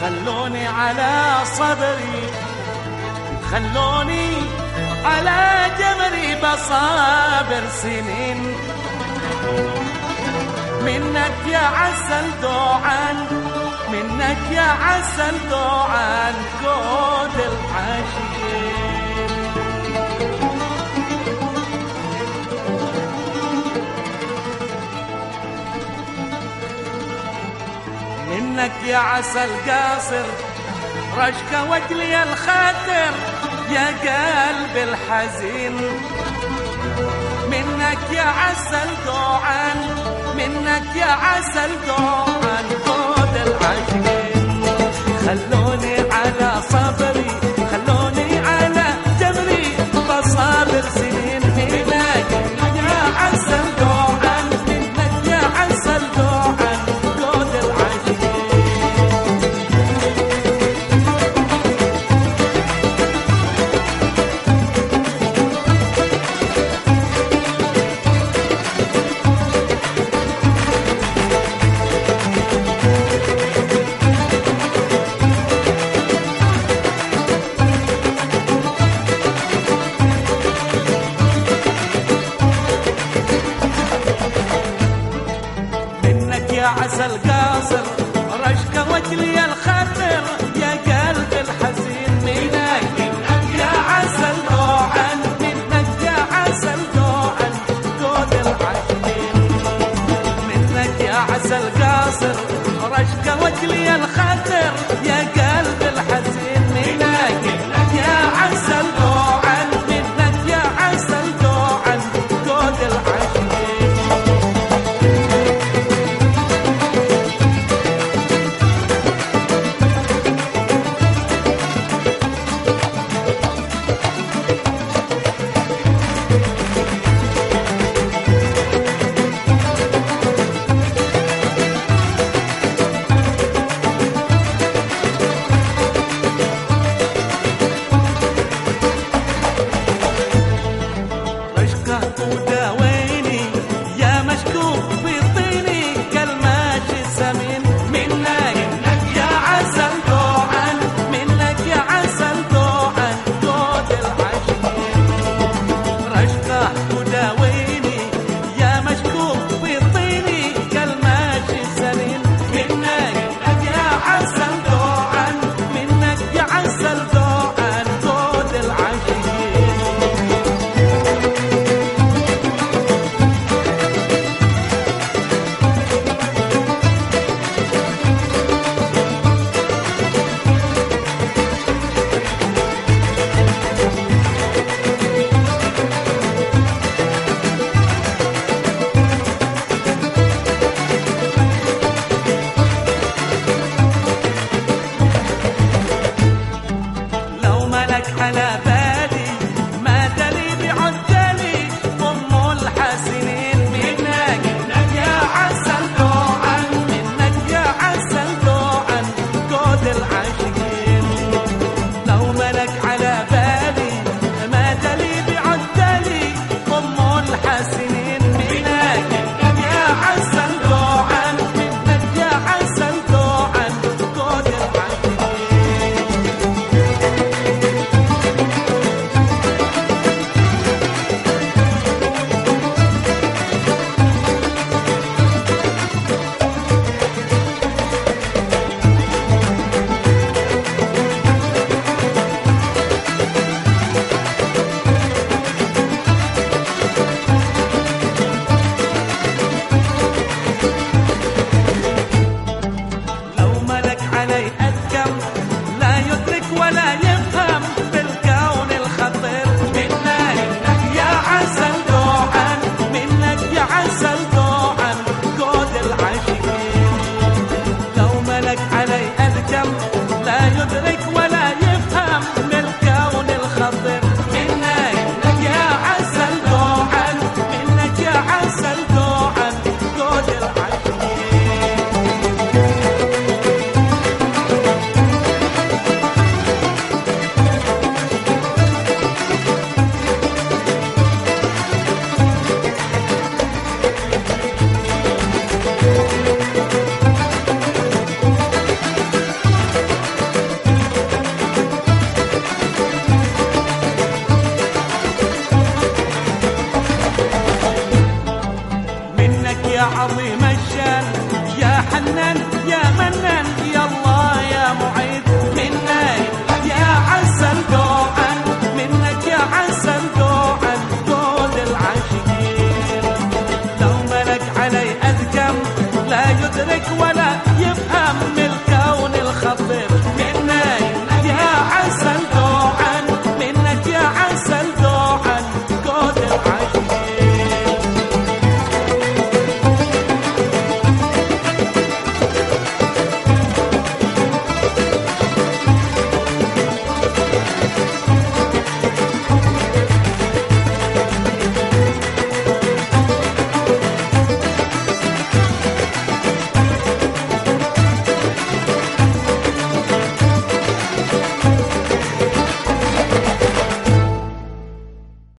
خلوني على صبري خلوني على جمري بصابر سنين. منك يا عسل دوعان منك يا عسل دوعان قود العاشقين يا عسل قاصر رشك وجلي الخاطر يا قلب الحزين. منك يا عسل دوعان منك يا عسل دوعان خود العاشقين خلوني على صبري عسل قاصر رشك وجلي الخاطر. يا قلب الحزين منك يا عسل دوعا منك يا عسل دوعا دود العاشقين منك يا عسل قاصر رشك وجلي الخاطر